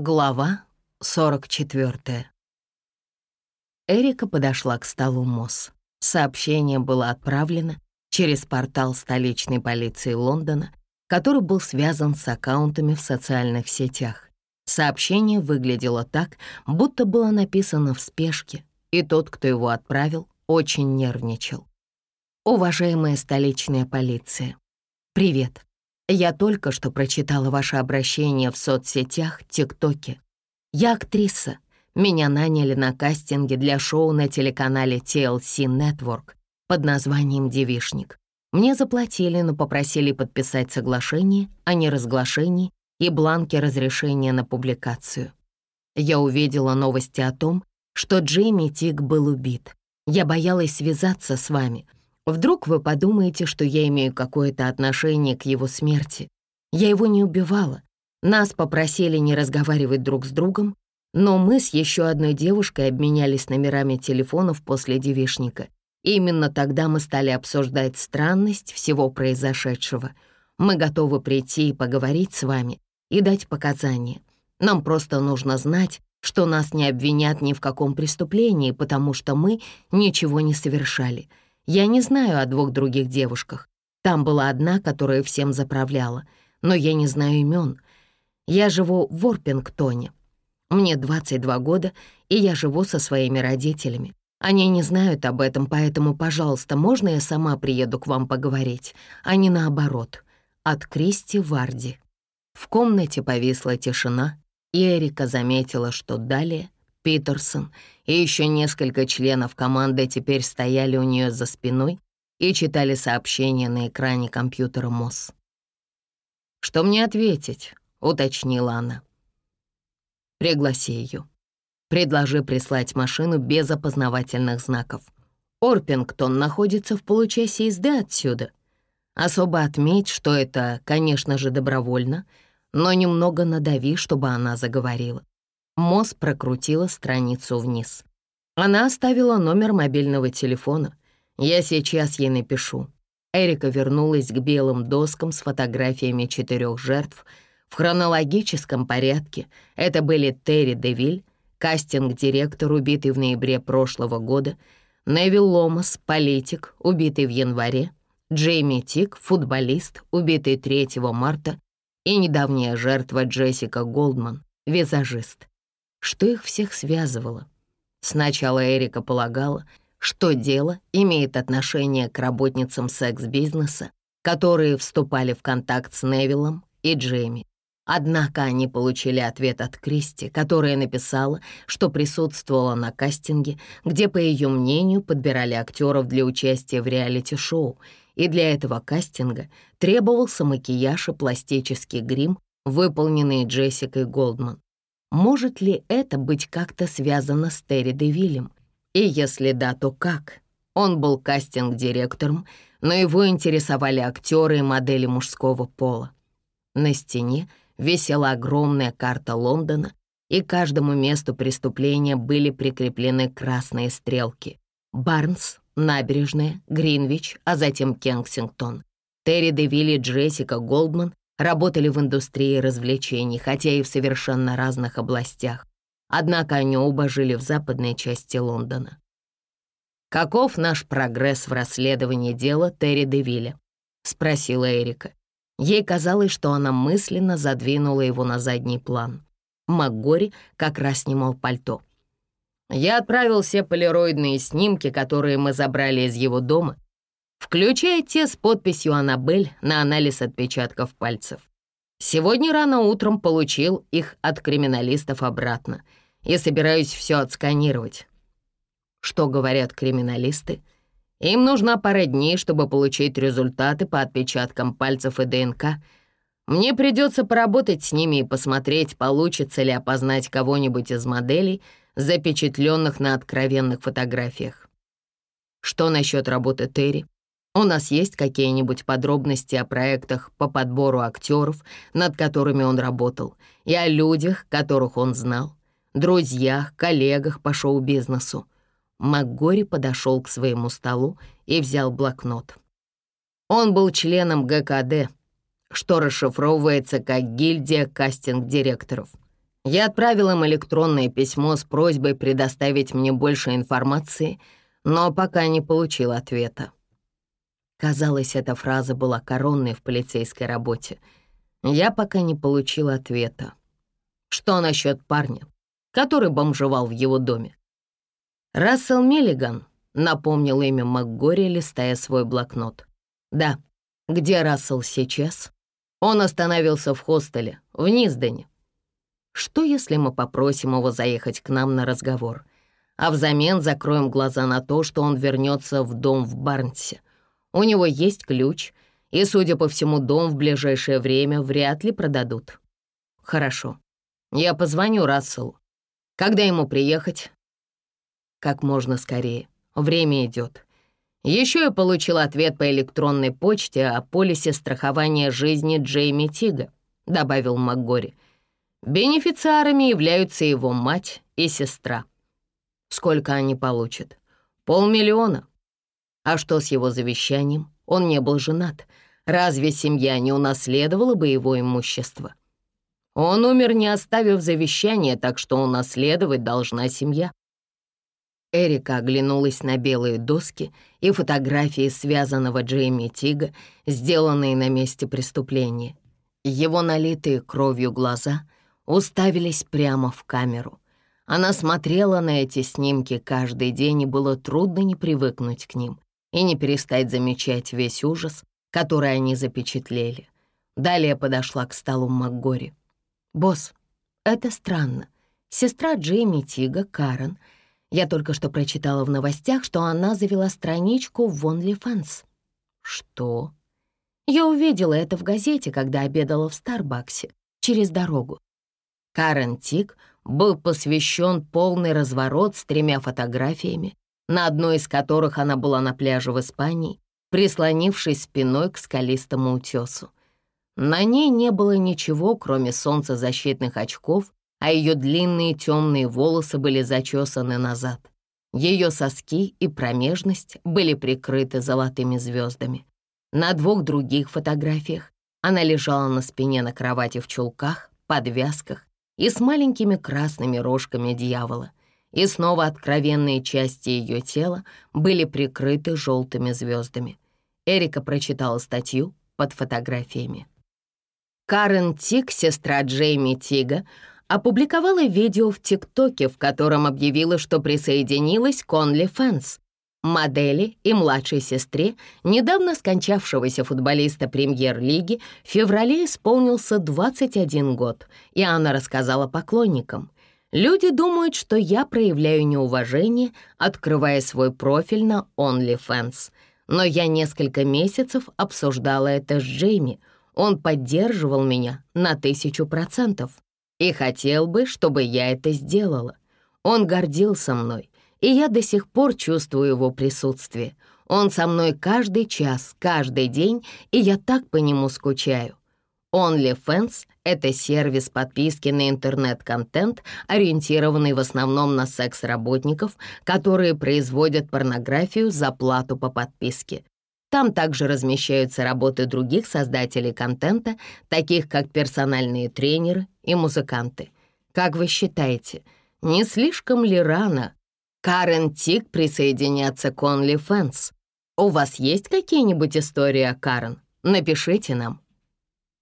Глава 44. Эрика подошла к столу МОС. Сообщение было отправлено через портал столичной полиции Лондона, который был связан с аккаунтами в социальных сетях. Сообщение выглядело так, будто было написано в спешке, и тот, кто его отправил, очень нервничал. «Уважаемая столичная полиция, привет. Я только что прочитала ваше обращение в соцсетях, ТикТоке. Я актриса. Меня наняли на кастинге для шоу на телеканале TLC Network под названием «Девишник». Мне заплатили, но попросили подписать соглашение о неразглашении и бланки разрешения на публикацию. Я увидела новости о том, что Джейми Тик был убит. Я боялась связаться с вами — Вдруг вы подумаете, что я имею какое-то отношение к его смерти. Я его не убивала. Нас попросили не разговаривать друг с другом, но мы с еще одной девушкой обменялись номерами телефонов после девишника. Именно тогда мы стали обсуждать странность всего произошедшего. Мы готовы прийти и поговорить с вами и дать показания. Нам просто нужно знать, что нас не обвинят ни в каком преступлении, потому что мы ничего не совершали — я не знаю о двух других девушках. Там была одна, которая всем заправляла, но я не знаю имен. Я живу в Орпингтоне. Мне 22 года, и я живу со своими родителями. Они не знают об этом, поэтому, пожалуйста, можно я сама приеду к вам поговорить, а не наоборот. От Кристи Варди. В комнате повисла тишина, и Эрика заметила, что далее Питерсон и еще несколько членов команды теперь стояли у нее за спиной и читали сообщения на экране компьютера МОС. «Что мне ответить?» — уточнила она. «Пригласи ее. Предложи прислать машину без опознавательных знаков. Орпингтон находится в получасе езды отсюда. Особо отметь, что это, конечно же, добровольно, но немного надави, чтобы она заговорила. Мосс прокрутила страницу вниз. Она оставила номер мобильного телефона. Я сейчас ей напишу. Эрика вернулась к белым доскам с фотографиями четырех жертв. В хронологическом порядке это были Терри Девиль, кастинг-директор, убитый в ноябре прошлого года, Невил Ломас, политик, убитый в январе, Джейми Тик, футболист, убитый 3 марта, и недавняя жертва Джессика Голдман, визажист что их всех связывало. Сначала Эрика полагала, что дело имеет отношение к работницам секс-бизнеса, которые вступали в контакт с Невиллом и Джейми. Однако они получили ответ от Кристи, которая написала, что присутствовала на кастинге, где, по ее мнению, подбирали актеров для участия в реалити-шоу, и для этого кастинга требовался макияж и пластический грим, выполненные Джессикой Голдман. Может ли это быть как-то связано с Терри Девилем? И если да, то как? Он был кастинг-директором, но его интересовали актеры и модели мужского пола. На стене висела огромная карта Лондона, и каждому месту преступления были прикреплены красные стрелки. Барнс, Набережная, Гринвич, а затем Кенсингтон. Терри Девиль и Джессика Голдман работали в индустрии развлечений, хотя и в совершенно разных областях. Однако они оба жили в западной части Лондона. «Каков наш прогресс в расследовании дела Терри Девилля?» — спросила Эрика. Ей казалось, что она мысленно задвинула его на задний план. МакГори как раз снимал пальто. «Я отправил все полироидные снимки, которые мы забрали из его дома, включая те с подписью «Аннабель» на анализ отпечатков пальцев. Сегодня рано утром получил их от криминалистов обратно и собираюсь все отсканировать. Что говорят криминалисты? Им нужна пара дней, чтобы получить результаты по отпечаткам пальцев и ДНК. Мне придется поработать с ними и посмотреть, получится ли опознать кого-нибудь из моделей, запечатленных на откровенных фотографиях. Что насчет работы Терри? У нас есть какие-нибудь подробности о проектах по подбору актеров, над которыми он работал, и о людях, которых он знал, друзьях, коллегах по шоу-бизнесу. МакГори подошел к своему столу и взял блокнот. Он был членом ГКД, что расшифровывается как гильдия кастинг-директоров. Я отправил им электронное письмо с просьбой предоставить мне больше информации, но пока не получил ответа. Казалось, эта фраза была коронной в полицейской работе. Я пока не получил ответа. Что насчет парня, который бомжевал в его доме? Рассел Миллиган напомнил имя МакГори, листая свой блокнот. Да, где Рассел сейчас? Он остановился в хостеле, в Низдене. Что, если мы попросим его заехать к нам на разговор, а взамен закроем глаза на то, что он вернется в дом в Барнсе? У него есть ключ, и, судя по всему, дом в ближайшее время вряд ли продадут. Хорошо. Я позвоню Расселу. Когда ему приехать? Как можно скорее. Время идет. Еще я получил ответ по электронной почте о полисе страхования жизни Джейми Тига, добавил МакГори. Бенефициарами являются его мать и сестра. Сколько они получат? Полмиллиона. А что с его завещанием? Он не был женат. Разве семья не унаследовала бы его имущество? Он умер, не оставив завещание, так что унаследовать должна семья. Эрика оглянулась на белые доски и фотографии связанного Джейми Тига, сделанные на месте преступления. Его налитые кровью глаза уставились прямо в камеру. Она смотрела на эти снимки каждый день, и было трудно не привыкнуть к ним и не перестать замечать весь ужас, который они запечатлели. Далее подошла к столу МакГори. «Босс, это странно. Сестра Джейми Тига, Карен — я только что прочитала в новостях, что она завела страничку в OnlyFans. Что? Я увидела это в газете, когда обедала в Старбаксе, через дорогу. Карен Тик был посвящен полный разворот с тремя фотографиями, на одной из которых она была на пляже в Испании, прислонившись спиной к скалистому утесу. На ней не было ничего, кроме солнцезащитных очков а ее длинные темные волосы были зачесаны назад. Ее соски и промежность были прикрыты золотыми звездами. На двух других фотографиях она лежала на спине на кровати в чулках, подвязках и с маленькими красными рожками дьявола. И снова откровенные части ее тела были прикрыты желтыми звездами. Эрика прочитала статью под фотографиями. Карен Тик, сестра Джейми Тига, опубликовала видео в ТикТоке, в котором объявила, что присоединилась к OnlyFans. Модели и младшей сестре недавно скончавшегося футболиста премьер-лиги в феврале исполнился 21 год, и она рассказала поклонникам. «Люди думают, что я проявляю неуважение, открывая свой профиль на OnlyFans. Но я несколько месяцев обсуждала это с Джейми. Он поддерживал меня на тысячу процентов и хотел бы, чтобы я это сделала. Он гордился мной, и я до сих пор чувствую его присутствие. Он со мной каждый час, каждый день, и я так по нему скучаю. OnlyFans — это сервис подписки на интернет-контент, ориентированный в основном на секс-работников, которые производят порнографию за плату по подписке. Там также размещаются работы других создателей контента, таких как персональные тренеры и музыканты. Как вы считаете, не слишком ли рано Карен Тик присоединяться к OnlyFans? У вас есть какие-нибудь истории о Карен? Напишите нам.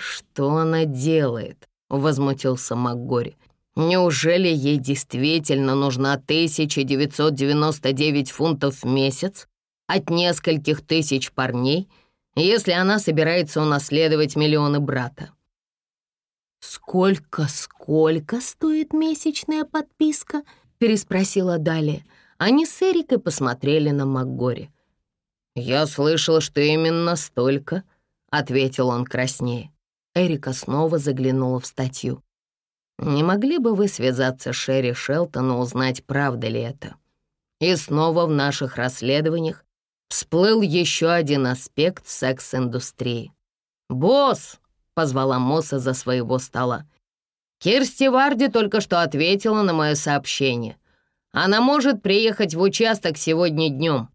«Что она делает?» — возмутился МакГори. «Неужели ей действительно нужна 1999 фунтов в месяц, от нескольких тысяч парней, если она собирается унаследовать миллионы брата. «Сколько, сколько стоит месячная подписка?» — переспросила Далия. Они с Эрикой посмотрели на МакГори. «Я слышал, что именно столько», — ответил он краснее. Эрика снова заглянула в статью. «Не могли бы вы связаться с Шерри Шелтон узнать, правда ли это?» И снова в наших расследованиях всплыл еще один аспект секс-индустрии. «Босс!» — позвала Мосса за своего стола. «Кирсти Варди только что ответила на мое сообщение. Она может приехать в участок сегодня днем.